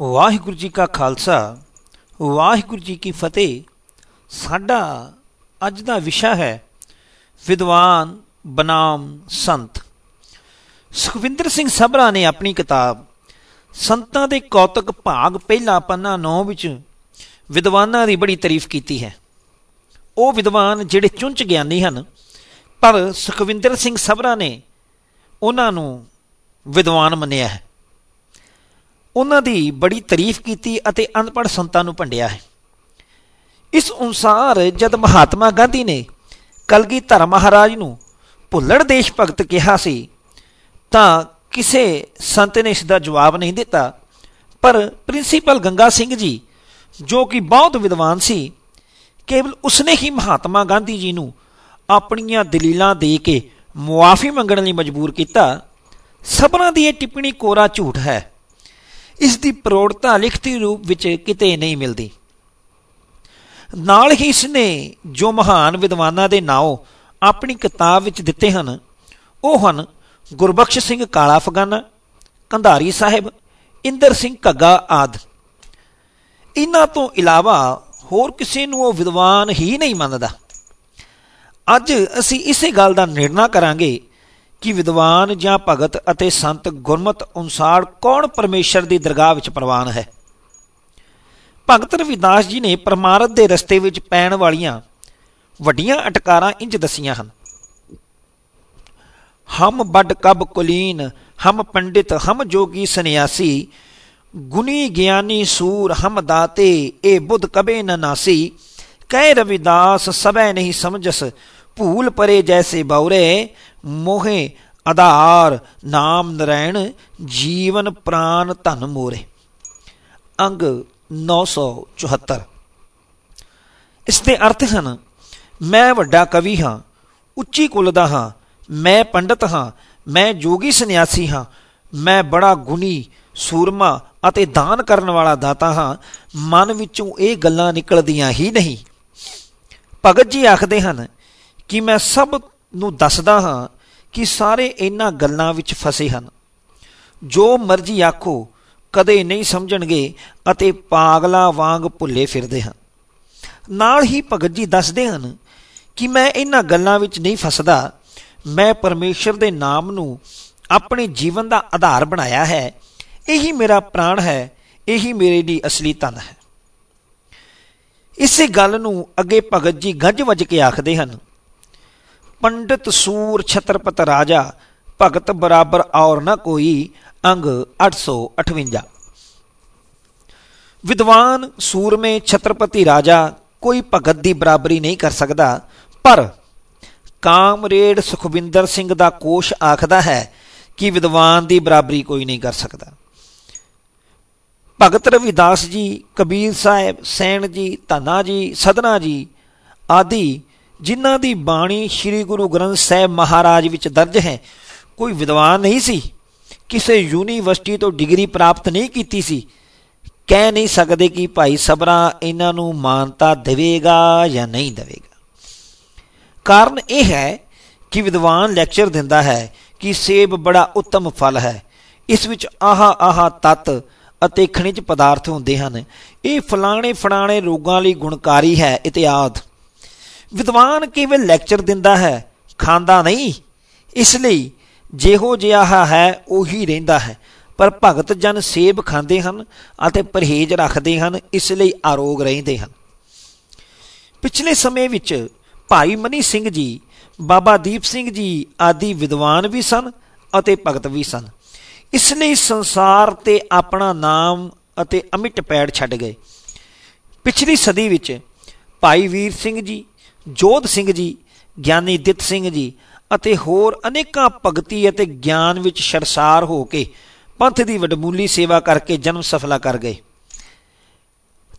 ਵਾਹਿਗੁਰੂ ਜੀ ਕਾ ਖਾਲਸਾ, ਵਾਹਿਗੁਰੂ ਜੀ ਕੀ ਫਤਿਹ। ਸਾਡਾ ਅੱਜ ਦਾ ਵਿਸ਼ਾ ਹੈ ਵਿਦਵਾਨ ਬਨਾਮ ਸੰਤ। ਸੁਖਵਿੰਦਰ ਸਿੰਘ ਸਭਰਾ ਨੇ ਆਪਣੀ ਕਿਤਾਬ, ਸੰਤਾਂ ਦੇ ਕੌਤਕ ਭਾਗ ਪਹਿਲਾ ਪੰਨਾ 9 ਵਿੱਚ ਵਿਦਵਾਨਾਂ ਦੀ ਬੜੀ ਤਾਰੀਫ ਕੀਤੀ ਹੈ। ਉਹ ਵਿਦਵਾਨ ਜਿਹੜੇ ਚੁੰਚ ਗਿਆਨੀ ਹਨ, ਪਰ ਸੁਖਵਿੰਦਰ ਸਿੰਘ ਸਭਰਾ ਨੇ ਉਹਨਾਂ ਨੂੰ ਵਿਦਵਾਨ ਮੰਨਿਆ ਹੈ। ਉਹਨਾਂ ਦੀ ਬੜੀ ਤਾਰੀਫ ਕੀਤੀ ਅਤੇ ਅਨਪੜ ਸੰਤਾਂ ਨੂੰ ਭੰਡਿਆ ਹੈ। ਇਸ ਅਨੁਸਾਰ ਜਦ ਮਹਾਤਮਾ ਗਾਂਧੀ ਨੇ ਕਲਗੀ ਧਰਮ ਮਹਾਰਾਜ ਨੂੰ ਭੁੱਲੜ ਦੇਸ਼ ਭਗਤ ਕਿਹਾ ਸੀ, ਤਾਂ ਕਿਸੇ ਸੰਤ ਨੇ ਇਸ ਦਾ ਜਵਾਬ ਨਹੀਂ ਦਿੱਤਾ। ਪਰ ਪ੍ਰਿੰਸੀਪਲ ਗੰਗਾ ਸਿੰਘ ਜੀ, ਜੋ ਕਿ ਬਹੁਤ ਵਿਦਵਾਨ ਸੀ, ਕੇਵਲ ਉਸਨੇ ਹੀ ਮਹਾਤਮਾ ਗਾਂਧੀ ਜੀ ਨੂੰ ਆਪਣੀਆਂ ਦਲੀਲਾਂ ਦੇ ਕੇ ਮੁਆਫੀ ਮੰਗਣ ਲਈ ਮਜਬੂਰ ਕੀਤਾ। ਸਭਨਾਂ ਦੀ ਇਹ ਟਿੱਪਣੀ ਕੋਰਾ ਝੂਠ ਹੈ। ਇਸ ਦੀ ਪ੍ਰੋੜਤਾ ਲਿਖਤੀ ਰੂਪ ਵਿੱਚ ਕਿਤੇ ਨਹੀਂ ਮਿਲਦੀ। ਨਾਲ ਹੀ ਇਸ ਨੇ ਜੋ ਮਹਾਨ ਵਿਦਵਾਨਾਂ ਦੇ ਨਾਮ ਆਪਣੀ ਕਿਤਾਬ ਵਿੱਚ ਦਿੱਤੇ ਹਨ, ਉਹ ਹਨ ਗੁਰਬਖਸ਼ ਸਿੰਘ ਕਾਲਾ ਫਗਾਨਾ ਕੰਧਾਰੀ ਸਾਹਿਬ, ਇੰਦਰ ਸਿੰਘ ਘੱਗਾ ਆਦ। ਇਹਨਾਂ ਤੋਂ ਇਲਾਵਾ ਹੋਰ ਕਿਸੇ ਨੂੰ ਉਹ ਵਿਦਵਾਨ ਹੀ ਨਹੀਂ ਮੰਨਦਾ। ਅੱਜ ਅਸੀਂ ਇਸੇ ਗੱਲ ਦਾ ਨਿਰਣਾ ਕਰਾਂਗੇ ਕਿ ਵਿਦਵਾਨ ਜਾਂ ਭਗਤ ਅਤੇ ਸੰਤ ਗੁਰਮਤ ਅਨੁਸਾਰ ਕੌਣ ਪਰਮੇਸ਼ਰ ਦੀ ਦਰਗਾਹ ਵਿੱਚ ਪ੍ਰਵਾਨ ਹੈ? ਭਗਤ ਰਵਿਦਾਸ ਜੀ ਨੇ ਪਰਮਾਰਥ ਦੇ ਰਸਤੇ ਵਿੱਚ ਪੈਣ ਵਾਲੀਆਂ ਵੱਡੀਆਂ ਅਟਕਾਰਾਂ ਇੰਜ ਦਸੀਆਂ ਹਨ। ਹਮ ਬੱਡ ਕਬ ਕੁਲੀਨ, ਹਮ ਪੰਡਿਤ, ਹਮ ਜੋਗੀ ਸੰਿਆਸੀ ਗੁਨੀ ਗਿਆਨੀ ਸੂਰ ਹਮ ਦਾਤੇ ਇਹ ਬੁੱਧ ਕਬੇ ਨ ਨਾਸੀ, ਕਹਿ ਰਵਿਦਾਸ ਸਭੈ ਨਹੀਂ ਸਮਝਸ ਭੂਲ ਪਰੇ ਜੈਸੇ ਬੌਰੇ, ਮੋਹੇ ਆਧਾਰ ਨਾਮ ਨਰੈਣ, ਜੀਵਨ ਪ੍ਰਾਨ ਧਨ ਮੋਰੇ। ਅੰਗ 974 ਇਸ ਦੇ ਅਰਥ ਹਨ, ਮੈਂ ਵੱਡਾ ਕਵੀ ਹਾਂ, ਉੱਚੀ ਕੁਲ ਦਾ ਹਾਂ, ਮੈਂ ਪੰਡਤ ਹਾਂ, ਮੈਂ ਜੋਗੀ ਸੰਨਿਆਸੀ ਹਾਂ, ਮੈਂ ਬੜਾ ਗੁਣੀ, ਸੂਰਮਾ ਅਤੇ ਦਾਨ ਕਰਨ ਵਾਲਾ ਦਾਤਾ ਹਾਂ, ਮਨ ਵਿੱਚੋਂ ਇਹ ਗੱਲਾਂ ਨਿਕਲਦੀਆਂ ਹੀ ਨਹੀਂ। ਭਗਤ ਜੀ ਆਖਦੇ ਹਨ ਕਿ ਮੈਂ ਸਭ ਨੂੰ ਦੱਸਦਾ ਹਾਂ ਕਿ ਸਾਰੇ ਇਹਨਾਂ ਗੱਲਾਂ ਵਿੱਚ ਫਸੇ ਹਨ। ਜੋ ਮਰਜ਼ੀ ਆਖੋ, ਕਦੇ ਨਹੀਂ ਸਮਝਣਗੇ ਅਤੇ ਪਾਗਲਾ ਵਾਂਗ ਭੁੱਲੇ ਫਿਰਦੇ ਹਨ। ਨਾਲ ਹੀ ਭਗਤ ਜੀ ਦੱਸਦੇ ਹਨ ਕਿ ਮੈਂ ਇਹਨਾਂ ਗੱਲਾਂ ਵਿੱਚ ਨਹੀਂ ਫਸਦਾ। ਮੈਂ ਪਰਮੇਸ਼ਰ ਦੇ ਨਾਮ ਨੂੰ ਆਪਣੇ ਜੀਵਨ ਦਾ ਆਧਾਰ ਬਣਾਇਆ ਹੈ। ਇਹੀ ਮੇਰਾ ਪ੍ਰਾਣ ਹੈ। ਇਹੀ ਮੇਰੇ ਲਈ ਅਸਲੀ ਧਨ ਹੈ। ਇਸੇ ਗੱਲ ਨੂੰ ਅੱਗੇ ਭਗਤ ਜੀ ਗੱਜ ਵੱਜ ਕੇ ਆਖਦੇ ਹਨ। ਪੰਡਿਤ ਸੂਰ ਛਤਰਪਤ ਰਾਜਾ, ਭਗਤ ਬਰਾਬਰ ਔਰ ਨਾ ਕੋਈ, ਅੰਗ 858 ਵਿਦਵਾਨ ਸੂਰਮੇ ਛਤਰਪਤੀ ਰਾਜਾ ਕੋਈ ਭਗਤ ਦੀ ਬਰਾਬਰੀ ਨਹੀਂ ਕਰ ਸਕਦਾ, ਪਰ ਕਾਮਰੇਡ ਸੁਖਵਿੰਦਰ ਸਿੰਘ ਦਾ ਕੋਸ਼ ਆਖਦਾ ਹੈ ਕਿ ਵਿਦਵਾਨ ਦੀ ਬਰਾਬਰੀ ਕੋਈ ਨਹੀਂ ਕਰ ਸਕਦਾ। ਭਗਤ ਰਵਿਦਾਸ ਜੀ, ਕਬੀਰ ਸਾਹਿਬ, ਸੈਣ ਜੀ, ਧਨਾ ਜੀ, ਸਦਨਾ ਜੀ ਆਦਿ ਜਿਨ੍ਹਾਂ ਦੀ ਬਾਣੀ ਸ੍ਰੀ ਗੁਰੂ ਗ੍ਰੰਥ ਸਾਹਿਬ ਮਹਾਰਾਜ ਵਿੱਚ ਦਰਜ ਹੈ, ਕੋਈ ਵਿਦਵਾਨ ਨਹੀਂ ਸੀ, ਕਿਸੇ ਯੂਨੀਵਰਸਿਟੀ ਤੋਂ ਡਿਗਰੀ ਪ੍ਰਾਪਤ ਨਹੀਂ ਕੀਤੀ ਸੀ। ਕਹਿ ਨਹੀਂ ਸਕਦੇ ਕਿ ਭਾਈ ਸਬਰਾ ਇਹਨਾਂ ਨੂੰ ਮਾਨਤਾ ਦੇਵੇਗਾ ਜਾਂ ਨਹੀਂ ਦੇਵੇਗਾ। ਕਾਰਨ ਇਹ ਹੈ ਕਿ ਵਿਦਵਾਨ ਲੈਕਚਰ ਦਿੰਦਾ ਹੈ ਕਿ ਸੇਬ ਬੜਾ ਉੱਤਮ ਫਲ ਹੈ। ਇਸ ਵਿੱਚ ਆਹਾ ਆਹਾ ਤਤ ਅਤੇ ਖਣਿਜ ਪਦਾਰਥ ਹੁੰਦੇ ਹਨ। ਇਹ ਫਲਾਣੇ ਫਲਾਣੇ ਰੋਗਾਂ ਲਈ ਗੁਣਕਾਰੀ ਹੈ ਇਤਿਆਦ ਵਿਦਵਾਨ ਕੇਵਲ ਲੈਕਚਰ ਦਿੰਦਾ ਹੈ? ਖਾਂਦਾ ਨਹੀਂ। ਇਸ ਲਈ ਜਿਹੋ ਜਿਹਾ ਹੈ, ਉਹੀ ਰਹਿੰਦਾ ਹੈ। ਪਰ ਭਗਤ ਜਨ ਸੇਬ ਖਾਂਦੇ ਹਨ ਅਤੇ ਪਰਹੇਜ਼ ਰੱਖਦੇ ਹਨ, ਇਸ ਲਈ ਆਰੋਗ ਰਹਿੰਦੇ ਹਨ। ਪਿਛਲੇ ਸਮੇਂ ਵਿੱਚ ਭਾਈ ਮਨੀ ਸਿੰਘ ਜੀ, ਬਾਬਾ ਦੀਪ ਸਿੰਘ ਜੀ ਆਦਿ ਵਿਦਵਾਨ ਵੀ ਸਨ ਅਤੇ ਭਗਤ ਵੀ ਸਨ। ਇਸ ਲਈ ਸੰਸਾਰ ਤੇ ਆਪਣਾ ਨਾਮ ਅਤੇ ਅਮਿਟ ਪੈੜ ਛੱਡ ਗਏ। ਪਿਛਲੀ ਸਦੀ ਵਿੱਚ ਭਾਈ ਵੀਰ ਸਿੰਘ ਜੀ ਜੋਧ ਸਿੰਘ ਜੀ, ਗਿਆਨੀ ਦਿੱਤ ਸਿੰਘ ਜੀ ਅਤੇ ਹੋਰ ਅਨੇਕਾਂ ਭਗਤੀ ਅਤੇ ਗਿਆਨ ਵਿੱਚ ਸ਼ਰਸਾਰ ਹੋ ਕੇ ਪੰਥ ਦੀ ਵਡਮੂਲੀ ਸੇਵਾ ਕਰਕੇ ਜਨਮ ਸਫਲਾ ਕਰ ਗਏ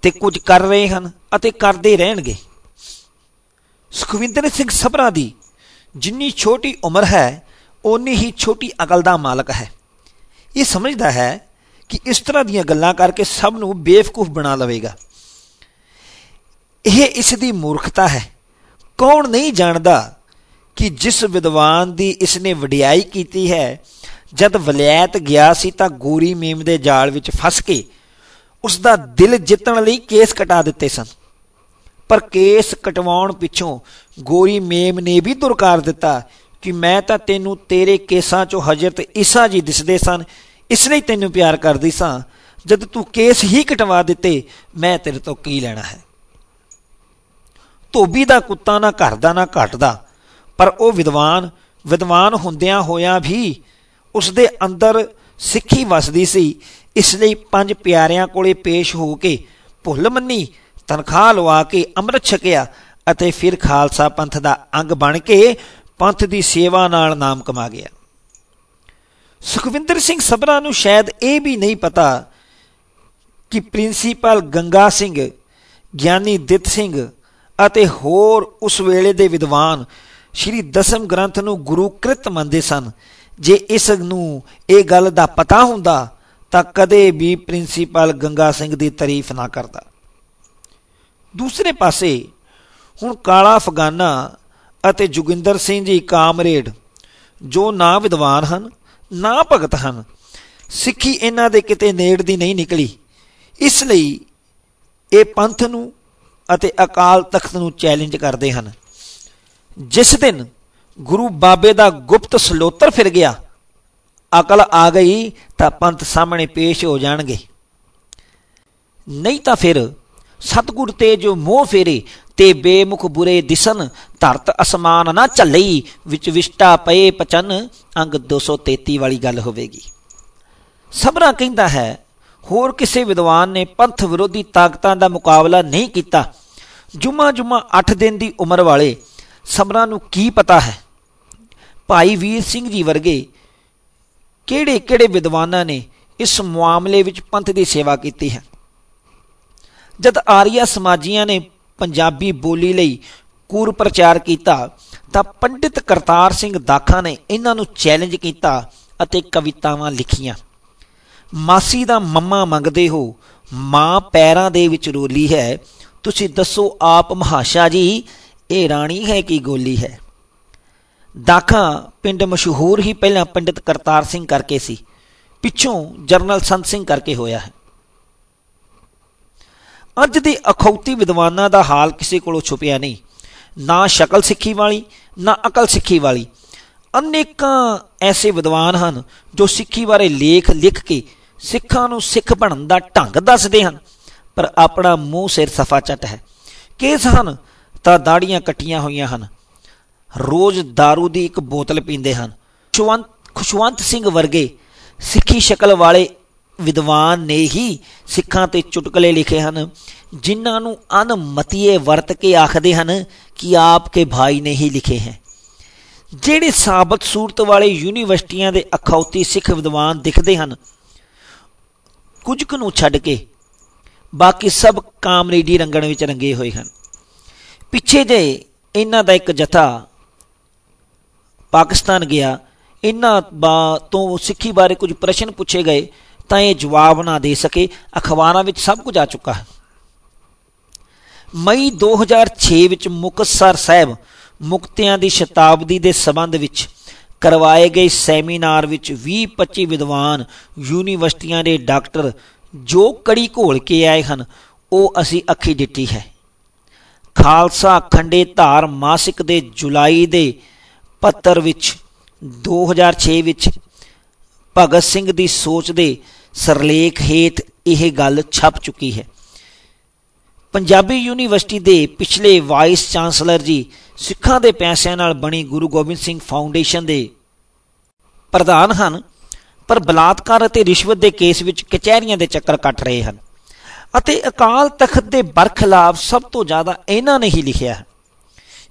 ਤੇ ਕੁਝ ਕਰ ਰਹੇ ਹਨ ਅਤੇ ਕਰਦੇ ਰਹਿਣਗੇ। ਸੁਖਵਿੰਦਰ ਸਿੰਘ ਸਭਰਾ ਦੀ ਜਿੰਨੀ ਛੋਟੀ ਉਮਰ ਹੈ, ਓਨੀ ਹੀ ਛੋਟੀ ਅਕਲ ਦਾ ਮਾਲਕ ਹੈ। ਇਹ ਸਮਝਦਾ ਹੈ ਕਿ ਇਸ ਤਰ੍ਹਾਂ ਦੀਆਂ ਗੱਲਾਂ ਕਰਕੇ ਸਭ ਨੂੰ ਬੇਵਕੂਫ ਬਣਾ ਲਵੇਗਾ। ਇਹ ਇਸ ਦੀ ਮੂਰਖਤਾ ਹੈ। ਕੌਣ ਨਹੀਂ ਜਾਣਦਾ ਕਿ ਜਿਸ ਵਿਦਵਾਨ ਦੀ ਇਸਨੇ ਵਡਿਆਈ ਕੀਤੀ ਹੈ, ਜਦ ਵਲੈਤ ਗਿਆ ਸੀ ਤਾਂ ਗੋਰੀ ਮੀਮ ਦੇ ਜਾਲ ਵਿੱਚ ਫਸ ਕੇ ਉਸ ਦਾ ਦਿਲ ਜਿੱਤਣ ਲਈ ਕੇਸ ਕਟਾ ਦਿੱਤੇ ਸਨ। ਪਰ ਕੇਸ ਕਟਵਾਉਣ ਪਿੱਛੋਂ ਗੋਰੀ ਮੇਮ ਨੇ ਵੀ ਦੁਰਕਾਰ ਦਿੱਤਾ ਕਿ ਮੈਂ ਤਾਂ ਤੈਨੂੰ ਤੇਰੇ ਕੇਸਾਂ 'ਚੋਂ ਹਜ਼ਰਤ ਈਸਾ ਜੀ ਦਿਸਦੇ ਸਨ, ਇਸ ਲਈ ਤੈਨੂੰ ਪਿਆਰ ਕਰਦੀ ਸਾਂ। ਜਦ ਤੂੰ ਕੇਸ ਹੀ ਕਟਵਾ ਦਿੱਤੇ, ਮੈਂ ਤੇਰੇ ਤੋਂ ਕੀ ਲੈਣਾ ਹੈ? ਧੋਬੀ ਦਾ, ਕੁੱਤਾ ਨਾ ਘਰ ਦਾ ਨਾ ਘਟ ਦਾ। ਪਰ ਉਹ ਵਿਦਵਾਨ ਵਿਦਵਾਨ ਹੁੰਦਿਆਂ ਹੋਇਆਂ ਵੀ ਉਸ ਦੇ ਅੰਦਰ ਸਿੱਖੀ ਵਸਦੀ ਸੀ। ਇਸ ਲਈ ਪੰਜ ਪਿਆਰਿਆਂ ਕੋਲੇ ਪੇਸ਼ ਹੋ ਕੇ ਭੁੱਲ ਮੰਨੀ, ਤਨਖਾਹ ਲਵਾ ਕੇ ਅੰਮ੍ਰਿਤ ਛਕਿਆ ਅਤੇ ਫਿਰ ਖਾਲਸਾ ਪੰਥ ਦਾ ਅੰਗ ਬਣ ਕੇ ਪੰਥ ਦੀ ਸੇਵਾ ਨਾਲ ਨਾਮ ਕਮਾ ਗਿਆ। ਸੁਖਵਿੰਦਰ ਸਿੰਘ ਸਬਰਾ ਨੂੰ ਸ਼ਾਇਦ ਇਹ ਵੀ ਨਹੀਂ ਪਤਾ ਕਿ ਪ੍ਰਿੰਸੀਪਲ ਗੰਗਾ ਸਿੰਘ, ਗਿਆਨੀ ਦਿੱਤ ਸਿੰਘ ਅਤੇ ਹੋਰ ਉਸ ਵੇਲੇ ਦੇ ਵਿਦਵਾਨ ਸ਼੍ਰੀ ਦਸਮ ਗ੍ਰੰਥ ਨੂੰ ਗੁਰੂ ਕ੍ਰਿਤ ਮੰਨਦੇ ਸਨ। ਜੇ ਇਸ ਨੂੰ ਇਹ ਗੱਲ ਦਾ ਪਤਾ ਹੁੰਦਾ, ਤਾਂ ਕਦੇ ਵੀ ਪ੍ਰਿੰਸੀਪਲ ਗੰਗਾ ਸਿੰਘ ਦੀ ਤਾਰੀਫ ਨਾ ਕਰਦਾ। ਦੂਸਰੇ ਪਾਸੇ, ਹੁਣ ਕਾਲਾ ਅਫਗਾਨਾ ਅਤੇ ਜੁਗਿੰਦਰ ਸਿੰਘ ਜੀ ਕਾਮਰੇਡ, ਜੋ ਨਾ ਵਿਦਵਾਨ ਹਨ, ਨਾ ਭਗਤ ਹਨ, ਸਿੱਖੀ ਇਹਨਾਂ ਦੇ ਕਿਤੇ ਨੇੜ ਦੀ ਨਹੀਂ ਨਿਕਲੀ। ਇਸ ਲਈ ਇਹ ਪੰਥ ਨੂੰ ਅਤੇ ਅਕਾਲ ਤਖਤ ਨੂੰ ਚੈਲੰਜ ਕਰਦੇ ਹਨ। ਜਿਸ ਦਿਨ ਗੁਰੂ ਬਾਬੇ ਦਾ ਗੁਪਤ ਸਲੋਤਰ ਫਿਰ ਗਿਆ, ਅਕਲ ਆ ਗਈ ਤਾਂ ਪੰਥ ਸਾਹਮਣੇ ਪੇਸ਼ ਹੋ ਜਾਣਗੇ। ਨਹੀਂ ਤਾਂ ਫਿਰ ਸਤਗੁਰ ਤੇ ਜੋ ਮੋਹ ਫੇਰੇ ਤੇ ਬੇਮੁਖ ਬੁਰੇ ਦਿਸਨ ਧਰਤ ਅਸਮਾਨ ਨਾ ਝੱਲਈ, ਵਿੱਚ ਵਿਸ਼ਟਾ ਪਏ ਪਚਨ, ਅੰਗ 233 ਵਾਲੀ ਗੱਲ ਹੋਵੇਗੀ। ਸਭਰਾ ਕਹਿੰਦਾ ਹੈ ਹੋਰ ਕਿਸੇ ਵਿਦਵਾਨ ਨੇ ਪੰਥ ਵਿਰੋਧੀ ਤਾਕਤਾਂ ਦਾ ਮੁਕਾਬਲਾ ਨਹੀਂ ਕੀਤਾ। ਜੁਮਾ ਜੁਮਾ 8 ਦਿਨ ਦੀ ਉਮਰ ਵਾਲੇ ਸਬਰਾ ਨੂੰ ਕੀ ਪਤਾ ਹੈ? ਭਾਈ ਵੀਰ ਸਿੰਘ ਜੀ ਵਰਗੇ ਕਿਹੜੇ ਕਿਹੜੇ ਵਿਦਵਾਨਾਂ ਨੇ ਇਸ ਮਾਮਲੇ ਵਿੱਚ ਪੰਥ ਦੀ ਸੇਵਾ ਕੀਤੀ ਹੈ? ਜਦ ਆਰੀਆ ਸਮਾਜੀਆਂ ਨੇ ਪੰਜਾਬੀ ਬੋਲੀ ਲਈ ਕੂਰ ਪ੍ਰਚਾਰ ਕੀਤਾ, ਤਾਂ ਪੰਡਿਤ ਕਰਤਾਰ ਸਿੰਘ ਦਾਖਾ ਨੇ ਇਹਨਾਂ ਨੂੰ ਚੈਲੰਜ ਕੀਤਾ ਅਤੇ ਕਵਿਤਾਵਾਂ ਲਿਖੀਆਂ। ਮਾਸੀ ਦਾ ਮੰਮਾ ਮੰਗਦੇ ਹੋ, ਮਾਂ ਪੈਰਾਂ ਦੇ ਵਿੱਚ ਰੋਲੀ ਹੈ, ਤੁਸੀਂ ਦੱਸੋ ਆਪ ਮਹਾਸ਼ਾ ਜੀ, ਇਹ ਰਾਣੀ ਹੈ ਕਿ ਗੋਲੀ ਹੈ? ਦਾਖਾ ਪਿੰਡ ਮਸ਼ਹੂਰ ਹੀ ਪਹਿਲਾਂ ਪੰਡਿਤ ਕਰਤਾਰ ਸਿੰਘ ਕਰਕੇ ਸੀ, ਪਿੱਛੋਂ ਜਰਨਲ ਸੰਤ ਸਿੰਘ ਕਰਕੇ ਹੋਇਆ ਹੈ। ਅੱਜ ਦੇ ਅਖੌਤੀ ਵਿਦਵਾਨਾਂ ਦਾ ਹਾਲ ਕਿਸੇ ਕੋਲੋਂ ਛੁਪਿਆ ਨਹੀਂ, ਨਾ ਸ਼ਕਲ ਸਿੱਖੀ ਵਾਲੀ, ਨਾ ਅਕਲ ਸਿੱਖੀ ਵਾਲੀ। ਅਨੇਕਾਂ ਐਸੇ ਵਿਦਵਾਨ ਹਨ ਜੋ ਸਿੱਖੀ ਬਾਰੇ ਲੇਖ ਲਿਖ ਕੇ ਸਿੱਖਾਂ ਨੂੰ ਸਿੱਖ ਬਣਨ ਦਾ ਢੰਗ ਦੱਸਦੇ ਹਨ। ਪਰ ਆਪਣਾ ਮੂੰਹ ਸਿਰ ਸਫਾ ਚੱਟ ਹੈ। ਕੇਸ ਹਨ, ਤਾਂ ਦਾੜੀਆਂ ਕੱਟੀਆਂ ਹੋਈਆਂ ਹਨ। ਰੋਜ਼ दारू ਦੀ ਇੱਕ ਬੋਤਲ ਪੀਂਦੇ ਹਨ। ਖੁਸ਼ਵੰਤ ਖੁਸ਼ਵੰਤ ਸਿੰਘ ਵਰਗੇ ਸਿੱਖੀ ਸ਼ਕਲ ਵਾਲੇ ਵਿਦਵਾਨ ਨੇ ਹੀ ਸਿੱਖਾਂ ਤੇ ਚੁਟਕਲੇ ਲਿਖੇ ਹਨ, ਜਿਨ੍ਹਾਂ ਨੂੰ ਅਨਮਤੀਏ ਵਰਤ ਕੇ ਆਖਦੇ ਹਨ ਕਿ ਆਪਕੇ ਭਾਈ ਨੇ ਹੀ ਲਿਖੇ ਹੈ। ਜਿਹੜੇ ਸਾਬਤ ਸੂਰਤ ਵਾਲੇ ਯੂਨੀਵਰਸਿਟੀਆਂ ਦੇ ਅਖੌਤੀ ਸਿੱਖ ਵਿਦਵਾਨ ਦਿਖਦੇ ਹਨ ਕੁਝ ਕੁ ਨੂੰ ਛੱਡ ਕੇ ਬਾਕੀ ਸਭ ਕਾਮਰੇਡੀ ਰੰਗਣ ਵਿੱਚ ਰੰਗੇ ਹੋਏ ਹਨ। ਪਿੱਛੇ ਜੇ ਇਹਨਾਂ ਦਾ ਇੱਕ ਜਥਾ ਪਾਕਿਸਤਾਨ ਗਿਆ, ਇਹਨਾਂ ਤੋਂ ਸਿੱਖੀ ਬਾਰੇ ਕੁਝ ਪ੍ਰਸ਼ਨ ਪੁੱਛੇ ਗਏ, ਤਾਂ ਇਹ ਜਵਾਬ ਨਾ ਦੇ ਸਕੇ, ਅਖਬਾਰਾਂ ਵਿੱਚ ਸਭ ਕੁਝ ਆ ਚੁੱਕਾ ਹੈ। ਮਈ 2006 ਵਿੱਚ ਮੁਕਤਸਰ ਸਾਹਿਬ ਮੁਕਤਿਆਂ ਦੀ ਸ਼ਤਾਬਦੀ ਦੇ ਸਬੰਧ ਵਿੱਚ ਕਰਵਾਏ ਗਏ ਸੈਮੀਨਾਰ ਵਿੱਚ 20-25 ਵਿਦਵਾਨ ਯੂਨੀਵਰਸਿਟੀਆਂ ਦੇ ਡਾਕਟਰ ਜੋ ਕੜੀ ਘੋਲ ਕੇ ਆਏ ਹਨ, ਉਹ ਅਸੀਂ ਅੱਖੀ ਦਿੱਤੀ ਹੈ। ਖਾਲਸਾ ਖੰਡੇ ਧਾਰ ਮਾਸਿਕ ਦੇ ਜੁਲਾਈ ਦੇ ਪੱਤਰ ਵਿੱਚ 2006 ਵਿੱਚ ਭਗਤ ਸਿੰਘ ਦੀ ਸੋਚ ਦੇ ਸਰਲੇਖ ਹੇਠ ਇਹ ਗੱਲ ਛਪ ਚੁੱਕੀ ਹੈ। ਪੰਜਾਬੀ ਯੂਨੀਵਰਸਿਟੀ ਦੇ ਪਿਛਲੇ ਵਾਈਸ ਚਾਂਸਲਰ ਜੀ ਸਿੱਖਾਂ ਦੇ ਪੈਸਿਆਂ ਨਾਲ ਬਣੀ ਗੁਰੂ ਗੋਬਿੰਦ ਸਿੰਘ ਫਾਊਂਡੇਸ਼ਨ ਦੇ ਪ੍ਰਧਾਨ ਹਨ, ਪਰ ਬਲਾਤਕਾਰ ਅਤੇ ਰਿਸ਼ਵਤ ਦੇ ਕੇਸ ਵਿੱਚ ਕਚਹਿਰੀਆਂ ਦੇ ਚੱਕਰ ਕੱਟ ਰਹੇ ਹਨ। ਅਤੇ ਅਕਾਲ ਤਖਤ ਦੇ ਬਰਖਲਾਫ ਸਭ ਤੋਂ ਜ਼ਿਆਦਾ ਇਹਨਾਂ ਨੇ ਹੀ ਲਿਖਿਆ ਹੈ।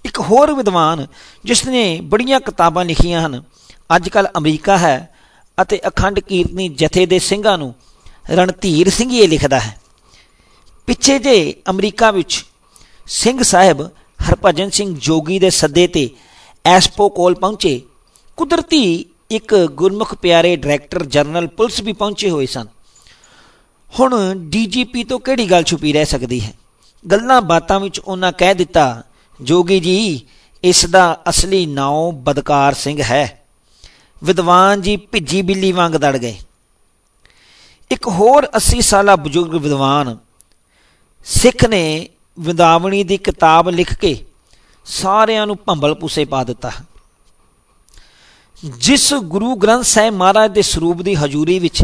ਇੱਕ ਹੋਰ ਵਿਦਵਾਨ, ਜਿਸ ਨੇ ਬੜੀਆਂ ਕਿਤਾਬਾਂ ਲਿਖੀਆਂ ਹਨ ਅੱਜ ਕੱਲ ਅਮਰੀਕਾ ਹੈ ਅਤੇ ਅਖੰਡ ਕੀਰਤਨੀ ਜਥੇ ਦੇ ਸਿੰਘਾਂ ਨੂੰ ਰਣਧੀਰ ਸਿੰਘ ਇਹ ਲਿਖਦਾ ਹੈ। ਪਿੱਛੇ ਜੇ ਅਮਰੀਕਾ ਵਿੱਚ ਸਿੰਘ ਸਾਹਿਬ ਹਰਭਜਨ ਸਿੰਘ ਜੋਗੀ ਦੇ ਸੱਦੇ ਤੇ ਐਸਪੋ ਕੋਲ ਪਹੁੰਚੇ। ਕੁਦਰਤੀ ਇੱਕ ਗੁਰਮੁਖ ਪਿਆਰੇ ਡਾਇਰੈਕਟਰ ਜਨਰਲ ਪੁਲਿਸ ਵੀ ਪਹੁੰਚੇ ਹੋਏ ਸਨ। ਹੁਣ ਡੀਜੀਪੀ ਤੋਂ ਕਿਹੜੀ ਗੱਲ ਛੁਪੀ ਰਹਿ ਸਕਦੀ ਹੈ? ਗੱਲਾਂ ਬਾਤਾਂ ਵਿੱਚ ਉਹਨਾਂ ਕਹਿ ਦਿੱਤਾ, ਜੋਗੀ ਜੀ, ਇਸ ਦਾ ਅਸਲੀ ਨਾਮ ਬਦਕਾਰ ਸਿੰਘ ਹੈ। ਵਿਦਵਾਨ ਜੀ ਭਿੱਜੀ ਬਿੱਲੀ ਵਾਂਗ ਦੜ ਗਏ। ਇੱਕ ਹੋਰ 80 ਸਾਲਾ ਬਜ਼ੁਰਗ ਵਿਦਵਾਨ ਸਿੱਖ ਨੇ ਵਿਦਾਵਣੀ ਦੀ ਕਿਤਾਬ ਲਿਖ ਕੇ ਸਾਰਿਆਂ ਨੂੰ ਭੰਬਲ ਪੂਸੇ ਪਾ ਦਿੱਤਾ। ਜਿਸ ਗੁਰੂ ਗ੍ਰੰਥ ਸਾਹਿਬ ਮਹਾਰਾਜ ਦੇ ਸਰੂਪ ਦੀ ਹਜ਼ੂਰੀ ਵਿੱਚ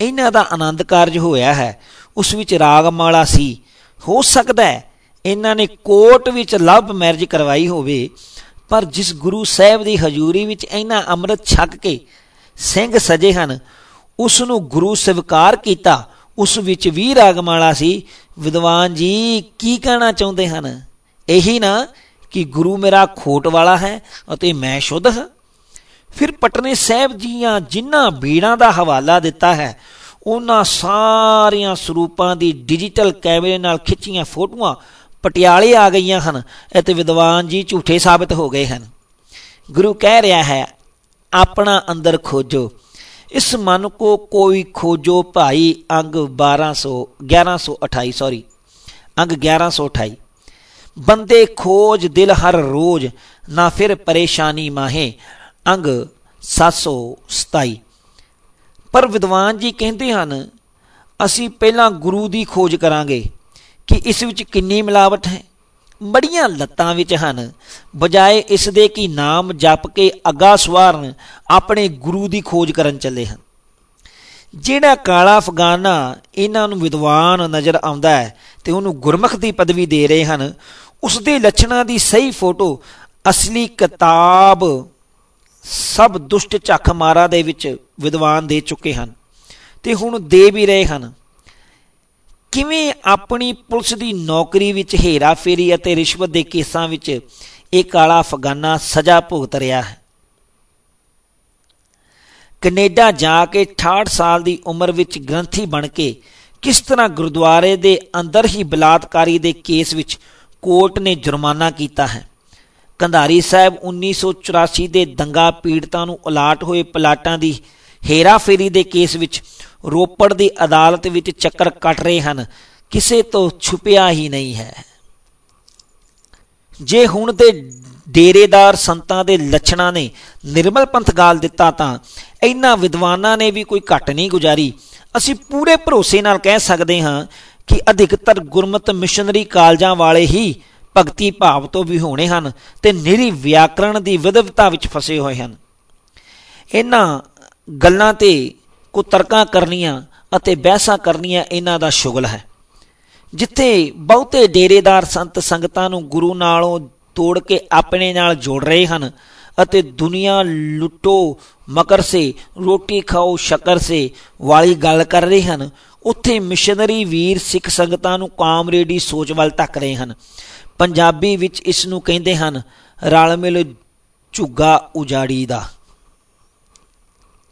ਇਹਨਾਂ ਦਾ ਆਨੰਦ ਕਾਰਜ ਹੋਇਆ ਹੈ, ਉਸ ਵਿੱਚ ਰਾਗਮਾਲਾ ਸੀ। ਹੋ ਸਕਦਾ ਹੈ ਇਹਨਾਂ ਨੇ ਕੋਰਟ ਵਿੱਚ ਲਵ ਮੈਰਿਜ ਕਰਵਾਈ ਹੋਵੇ, ਪਰ ਜਿਸ ਗੁਰੂ ਸਾਹਿਬ ਦੀ ਹਜ਼ੂਰੀ ਵਿੱਚ ਇਹਨਾਂ ਅੰਮ੍ਰਿਤ ਛਕ ਕੇ ਸਿੰਘ ਸਜੇ ਹਨ ਉਸ ਨੂੰ ਗੁਰੂ ਸਵੀਕਾਰ ਕੀਤਾ ਉਸ ਵਿੱਚ ਵੀ ਰਾਗਮਾਲਾ ਸੀ। ਵਿਦਵਾਨ ਜੀ ਕੀ ਕਹਿਣਾ ਚਾਹੁੰਦੇ ਹਨ? ਇਹੀ ਨਾ ਕਿ ਗੁਰੂ ਮੇਰਾ ਖੋਟ ਵਾਲਾ ਹੈ ਅਤੇ ਮੈਂ ਸ਼ੁੱਧ ਹਾਂ। ਫਿਰ ਪਟਨੇ ਸਾਹਿਬ ਜੀਆਂ ਜਿਨ੍ਹਾਂ ਬੀੜਾਂ ਦਾ ਹਵਾਲਾ ਦਿੱਤਾ ਹੈ, ਉਹਨਾਂ ਸਾਰੀਆਂ ਸਰੂਪਾਂ ਦੀ ਡਿਜੀਟਲ ਕੈਮਰੇ ਨਾਲ ਖਿੱਚੀਆਂ ਫੋਟੋਆਂ ਪਟਿਆਲੇ ਆ ਗਈਆਂ ਹਨ ਅਤੇ ਵਿਦਵਾਨ ਜੀ ਝੂਠੇ ਸਾਬਤ ਹੋ ਗਏ ਹਨ। ਗੁਰੂ ਕਹਿ ਰਿਹਾ ਹੈ, ਆਪਣਾ ਅੰਦਰ ਖੋਜੋ। ਇਸ ਮਨ ਕੋ ਕੋਈ ਖੋਜੋ ਭਾਈ ਅੰਗ 1200 1128 ਸੌਰੀ ਅੰਗ 1128 ਬੰਦੇ ਖੋਜ ਦਿਲ ਹਰ ਰੋਜ਼, ਨਾ ਫਿਰ ਪਰੇਸ਼ਾਨੀ ਮਾਹੇ, ਅੰਗ 727 ਪਰ ਵਿਦਵਾਨ ਜੀ ਕਹਿੰਦੇ ਹਨ, ਅਸੀਂ ਪਹਿਲਾਂ ਗੁਰੂ ਦੀ ਖੋਜ ਕਰਾਂਗੇ ਕਿ ਇਸ ਵਿੱਚ ਕਿੰਨੀ ਮਿਲਾਵਟ ਹੈ? ਬੜੀਆਂ ਲੱਤਾਂ ਵਿੱਚ ਹਨ। ਬਜਾਏ ਇਸ ਦੇ ਕਿ ਨਾਮ ਜਪ ਕੇ ਅਗਾ ਸਵਾਰਨ ਆਪਣੇ ਗੁਰੂ ਦੀ ਖੋਜ ਕਰਨ ਚੱਲੇ ਹਨ। ਜਿਹੜਾ ਕਾਲਾ ਅਫਗਾਨਾ ਇਹਨਾਂ ਨੂੰ ਵਿਦਵਾਨ ਨਜ਼ਰ ਆਉਂਦਾ ਹੈ ਤੇ ਉਹਨੂੰ ਗੁਰਮਖ ਦੀ ਪਦਵੀ ਦੇ ਰਹੇ ਹਨ ਉਸ ਦੇ ਲੱਛਣਾਂ ਦੀ ਸਹੀ ਫੋਟੋ ਅਸਲੀ ਕਿਤਾਬ ਸਭ ਦੁਸ਼ਟ ਝੱਖ ਮਾਰਾ ਦੇ ਵਿੱਚ ਵਿਦਵਾਨ ਦੇ ਚੁੱਕੇ ਹਨ ਤੇ ਹੁਣ ਦੇ ਵੀ ਰਹੇ ਹਨ। ਕਿਵੇਂ ਆਪਣੀ ਪੁਲਿਸ ਦੀ ਨੌਕਰੀ ਵਿੱਚ ਹੇਰਾ ਫੇਰੀ ਅਤੇ ਰਿਸ਼ਵਤ ਦੇ ਕੇਸਾਂ ਵਿੱਚ ਇਹ ਕਾਲਾ ਅਫਗਾਨਾ ਸਜ਼ਾ ਭੁਗਤ ਰਿਹਾ ਹੈ? ਕੈਨੇਡਾ ਜਾ ਕੇ 68 ਸਾਲ ਦੀ ਉਮਰ ਵਿੱਚ ਗ੍ਰੰਥੀ ਬਣ ਕੇ ਕਿਸ ਤਰ੍ਹਾਂ ਗੁਰਦੁਆਰੇ ਦੇ ਅੰਦਰ ਹੀ ਬਲਾਤਕਾਰੀ ਦੇ ਕੇਸ ਵਿੱਚ ਕੋਰਟ ਨੇ ਜੁਰਮਾਨਾ ਕੀਤਾ ਹੈ? ਕੰਧਾਰੀ ਸਾਹਿਬ 1984 ਦੇ ਦੰਗਾ ਪੀੜਤਾਂ ਨੂੰ ਅਲਾਟ ਹੋਏ ਪਲਾਟਾਂ ਦੀ ਹੇਰਾ ਫੇਰੀ ਦੇ ਕੇਸ ਵਿੱਚ ਰੋਪੜ ਦੀ ਅਦਾਲਤ ਵਿੱਚ ਚੱਕਰ ਕੱਟ ਰਹੇ ਹਨ। ਕਿਸੇ ਤੋਂ ਛੁਪਿਆ ਹੀ ਨਹੀਂ ਹੈ। ਜੇ ਹੁਣ ਦੇ ਡੇਰੇਦਾਰ ਸੰਤਾਂ ਦੇ ਲੱਛਣਾਂ ਨੇ ਨਿਰਮਲ ਪੰਥ ਗਾਲ ਦਿੱਤਾ ਤਾਂ ਇਹਨਾਂ ਵਿਦਵਾਨਾਂ ਨੇ ਵੀ ਕੋਈ ਘਟ ਨਹੀਂ ਗੁਜ਼ਾਰੀ। ਅਸੀਂ ਪੂਰੇ ਭਰੋਸੇ ਨਾਲ ਕਹਿ ਸਕਦੇ ਹਾਂ ਕਿ ਅਧਿਕਤਰ ਗੁਰਮਤ ਮਿਸ਼ਨਰੀ ਕਾਲਜਾਂ ਵਾਲੇ ਹੀ ਭਗਤੀ ਭਾਵ ਤੋਂ ਵੀ ਹੋਣੇ ਹਨ ਤੇ ਨਿਰੀ ਵਿਆਕਰਣ ਦੀ ਵਿਦਵਤਾ ਵਿੱਚ ਫਸੇ ਹੋਏ ਹਨ। ਇਹਨਾਂ ਗੱਲਾਂ ਤੇ ਕੋ ਤਰਕਾਂ ਕਰਨੀਆਂ ਅਤੇ ਬਹਿਸਾਂ ਕਰਨੀਆਂ ਇਹਨਾਂ ਦਾ ਸ਼ੁਗਲ ਹੈ। ਜਿੱਥੇ ਬਹੁਤੇ ਡੇਰੇਦਾਰ ਸੰਤ ਸੰਗਤਾਂ ਨੂੰ ਗੁਰੂ ਨਾਲੋਂ ਤੋੜ ਕੇ ਆਪਣੇ ਨਾਲ ਜੋੜ ਰਹੇ ਹਨ ਅਤੇ ਦੁਨੀਆ ਲੁੱਟੋ, ਮਕਰ ਸੇ, ਰੋਟੀ ਖਾਓ, ਸ਼ਕਰ ਸੇ ਵਾਲੀ ਗੱਲ ਕਰ ਰਹੇ ਹਨ, ਉੱਥੇ ਮਿਸ਼ਨਰੀ ਵੀਰ ਸਿੱਖ ਸੰਗਤਾਂ ਨੂੰ ਕਾਮਰੇਡੀ ਸੋਚ ਵੱਲ ਧੱਕ ਰਹੇ ਹਨ। ਪੰਜਾਬੀ ਵਿੱਚ ਇਸ ਨੂੰ ਕਹਿੰਦੇ ਹਨ, ਰਲ ਮਿਲ ਝੁੱਗਾ ਉਜਾੜੀ ਦਾ।